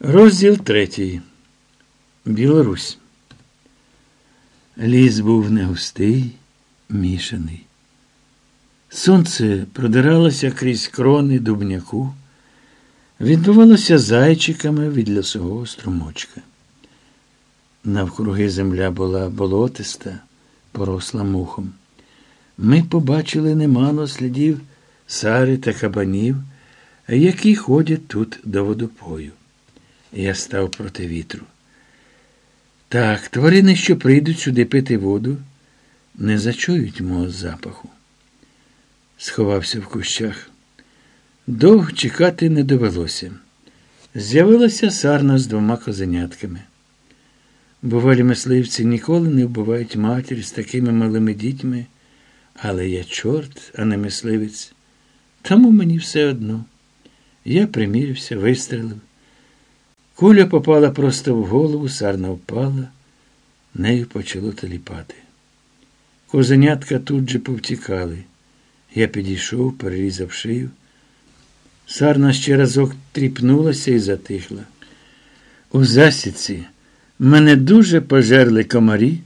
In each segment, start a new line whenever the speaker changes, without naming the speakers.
Розділ третій. Білорусь. Ліс був не густий, мішаний. Сонце продиралося крізь крони дубняку, відбивалося зайчиками від лісового струмочка. Навкруги земля була болотиста, поросла мухом. Ми побачили немало слідів сари та кабанів, які ходять тут до водопою. Я став проти вітру. Так, тварини, що прийдуть сюди пити воду, не зачують мого запаху. Сховався в кущах. Довго чекати не довелося. З'явилася сарна з двома козенятками. Бувалі мисливці ніколи не вбивають матір з такими малими дітьми, але я чорт, а не мисливець. Тому мені все одно. Я примірився, вистрелив. Куля попала просто в голову, сарна впала, нею почало таліпати. Козенятка тут же повтікали. Я підійшов, перерізав шию. Сарна ще разок тріпнулася і затихла. У засідці мене дуже пожерли комарі,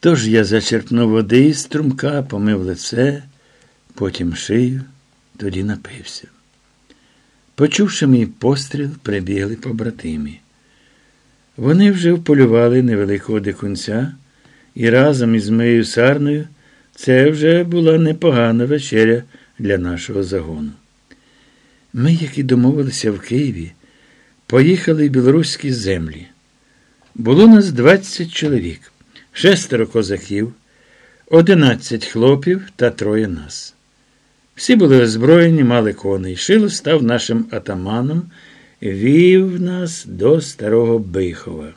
тож я зачерпнув води з струмка, помив лице, потім шию, тоді напився. Почувши мій постріл, прибігли побратимі. Вони вже вполювали невеликого дикунця, і разом із моєю сарною це вже була непогана вечеря для нашого загону. Ми, як і домовилися в Києві, поїхали в білоруські землі. Було нас 20 чоловік, шестеро козаків, одинадцять хлопів та троє нас. Всі були озброєні, мали коней. Шило став нашим атаманом, вів нас до старого Бихова.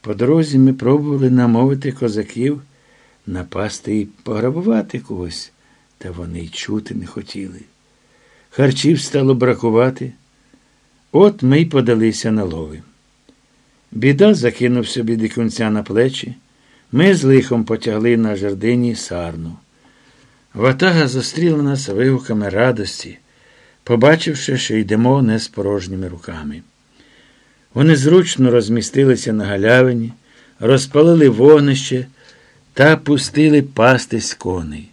По дорозі ми пробували намовити козаків напасти і пограбувати когось, та вони й чути не хотіли. Харчів стало бракувати. От ми й подалися на лови. Біда закинув собі дикунця на плечі. Ми з лихом потягли на жердині сарну. Ватага зустріла нас вигуками радості, побачивши, що йдемо не з порожніми руками. Вони зручно розмістилися на галявині, розпалили вогнище та пустили пастись коней.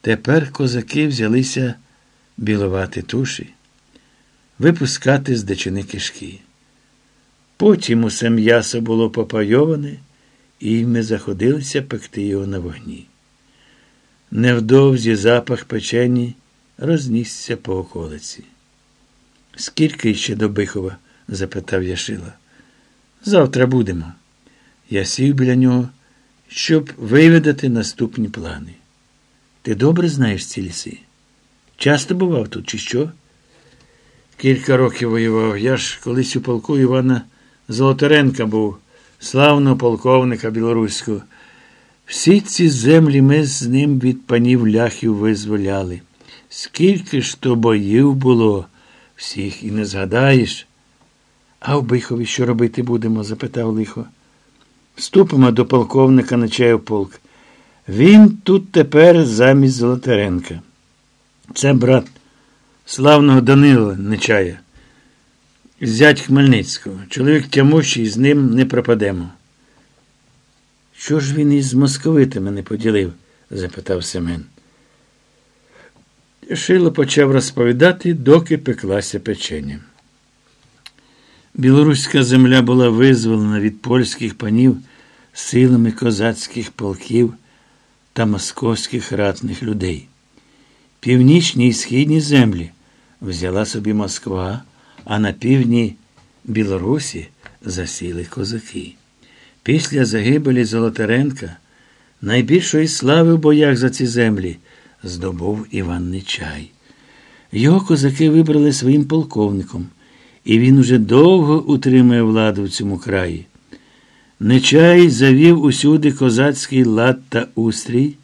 Тепер козаки взялися білувати туші, випускати з дичини кишки. Потім усе м'ясо було попайоване, і ми заходилися пекти його на вогні. Невдовзі запах печені рознісся по околиці. Скільки ще до Бихова? запитав Яшила. Завтра будемо. Я сів біля нього, щоб вивідати наступні плани. Ти добре знаєш ці ліси? Часто бував тут, чи що? Кілька років воював. Я ж колись у полку Івана Золотаренка був, славного полковника білоруського. Всі ці землі ми з ним від панів ляхів визволяли. Скільки ж то боїв було, всіх і не згадаєш. А в Бихові що робити будемо? запитав лихо. Вступимо до полковника на чайополк. Він тут тепер замість Золотаренка. Це брат славного Данила Нечая. Зять Хмельницького. Чоловік тямущий, з ним не пропадемо. Що ж він із московитами не поділив? запитав Семен. Шило почав розповідати, доки пеклася печення. Білоруська земля була визволена від польських панів силами козацьких полків та московських ратних людей. Північні і східні землі взяла собі Москва, а на півдні Білорусі засіли козаки. Після загибелі Золотаренка найбільшої слави в боях за ці землі здобув Іван Нечай. Його козаки вибрали своїм полковником, і він уже довго утримує владу в цьому краї. Нечай завів усюди козацький лад та устрій,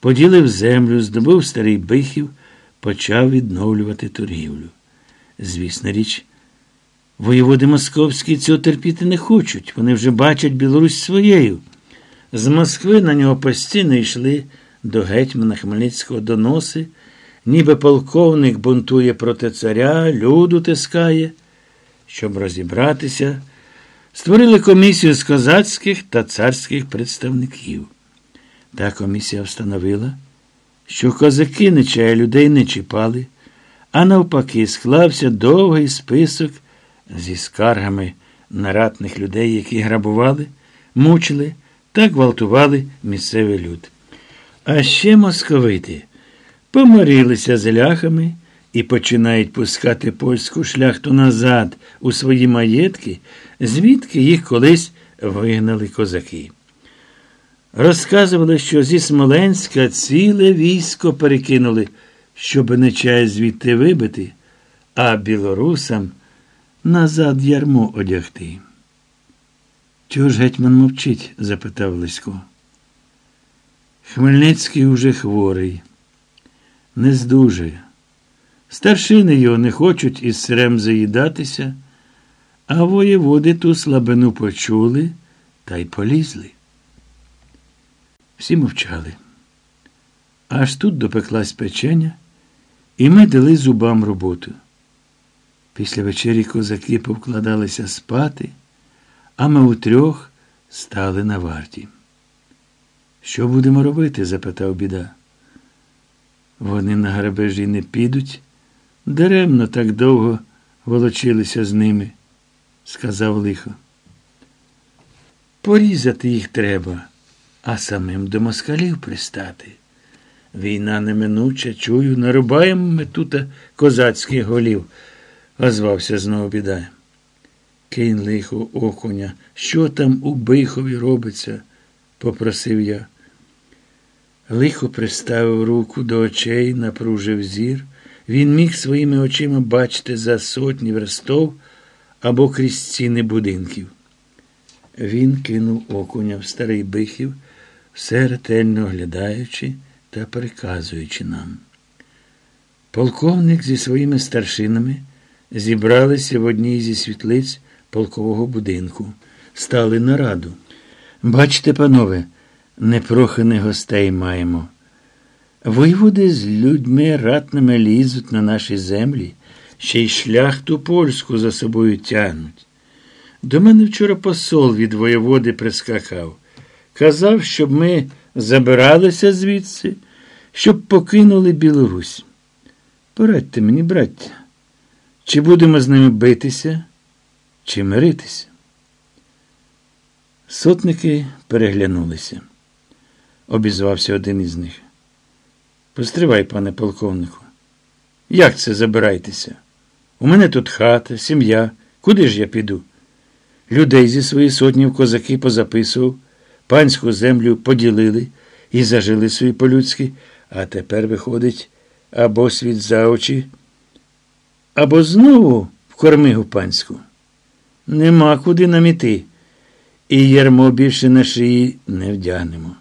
поділив землю, здобув старий бихів, почав відновлювати торгівлю. Звісна річ, Воєводи московські цього терпіти не хочуть. Вони вже бачать Білорусь своєю. З Москви на нього постійно йшли до гетьмана Хмельницького доноси, ніби полковник бунтує проти царя, люду тискає. Щоб розібратися, створили комісію з козацьких та царських представників. Та комісія встановила, що козаки нечая людей не чіпали, а навпаки, склався довгий список зі скаргами на ратних людей, які грабували, мучили та гвалтували місцевий люд. А ще московити поморилися з ляхами і починають пускати польську шляхту назад у свої маєтки, звідки їх колись вигнали козаки. Розказували, що зі Смоленська ціле військо перекинули, щоб нечай звідти вибити, а білорусам назад ярмо одягти. Чого ж гетьман мовчить? запитав Лисько. Хмельницький уже хворий, не здужує. Старшини його не хочуть із сирем заїдатися, а воєводи ту слабину почули та й полізли. Всі мовчали. Аж тут допеклась печеня, і ми дали зубам роботу. Після вечері козаки повкладалися спати, а ми утрьох стали на варті. Що будемо робити? запитав біда. Вони на грабежі не підуть, даремно так довго волочилися з ними, сказав лихо. Порізати їх треба, а самим до москалів пристати. Війна неминуча, чую, нарубаємо ми тут козацьких голів, озвався знову біда. Кинь лихо окуня, що там у Бихові робиться? попросив я. Лихо приставив руку до очей, напружив зір. Він міг своїми очима бачити за сотні верстов або крізь стіни будинків. Він кинув окуня в старий бихів, все ретельно оглядаючи та переказуючи нам. Полковник зі своїми старшинами зібралися в одній зі світлиць полкового будинку, стали на раду. Бачите, панове, непроханих гостей маємо. Воєводи з людьми ратними лізуть на наші землі, ще й шляхту польську за собою тягнуть. До мене вчора посол від воєводи прискакав. Казав, щоб ми забиралися звідси, щоб покинули Білорусь. Порадьте мені, браття, чи будемо з ними битися, чи миритися? Сотники переглянулися. Обізвався один із них. Постривай, пане полковнику. Як це забирайтеся? У мене тут хата, сім'я. Куди ж я піду? Людей зі своєї сотні козаки позаписував, панську землю поділили і зажили свої по-людськи, а тепер виходить або світ за очі, або знову в кормигу панську. Нема куди нам іти, і ярмо більше на шиї не вдягнемо.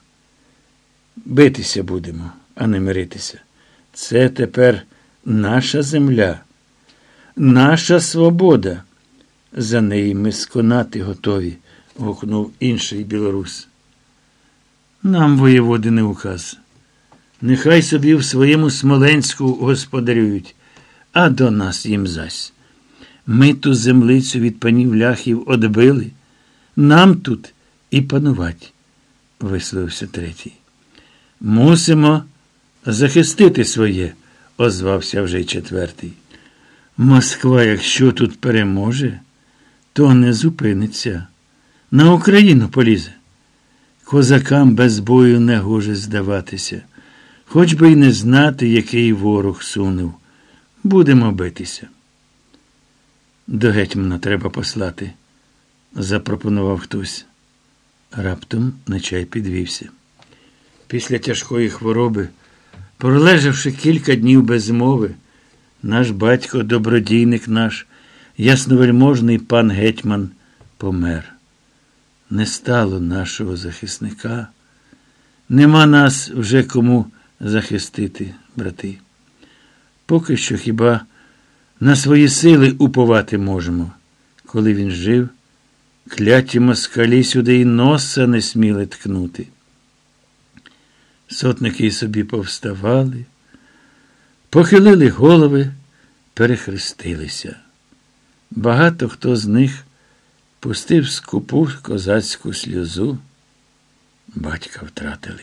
Битися будемо, а не миритися. Це тепер наша земля, наша свобода. За неї ми сконати готові, гукнув інший білорус. Нам воєводи не указ. Нехай собі в своєму Смоленську господарюють, а до нас їм зась. Ми ту землицю від панів ляхів одбили, нам тут і панувать, висловився третій. Мусимо захистити своє, озвався вже четвертий. Москва, якщо тут переможе, то не зупиниться. На Україну полізе. Козакам без бою не гоже здаватися, хоч би й не знати, який ворог сунув. Будемо битися. До гетьмана треба послати, запропонував хтось. Раптом нечай підвівся. Після тяжкої хвороби, пролежавши кілька днів без мови, наш батько, добродійник наш, ясновельможний пан гетьман, помер. Не стало нашого захисника. Нема нас вже кому захистити, брати. Поки що хіба на свої сили уповати можемо. Коли він жив, кляті москалі сюди й носа не сміли ткнути. Сотники собі повставали, похилили голови, перехрестилися. Багато хто з них пустив скупу козацьку сльозу, батька втратили.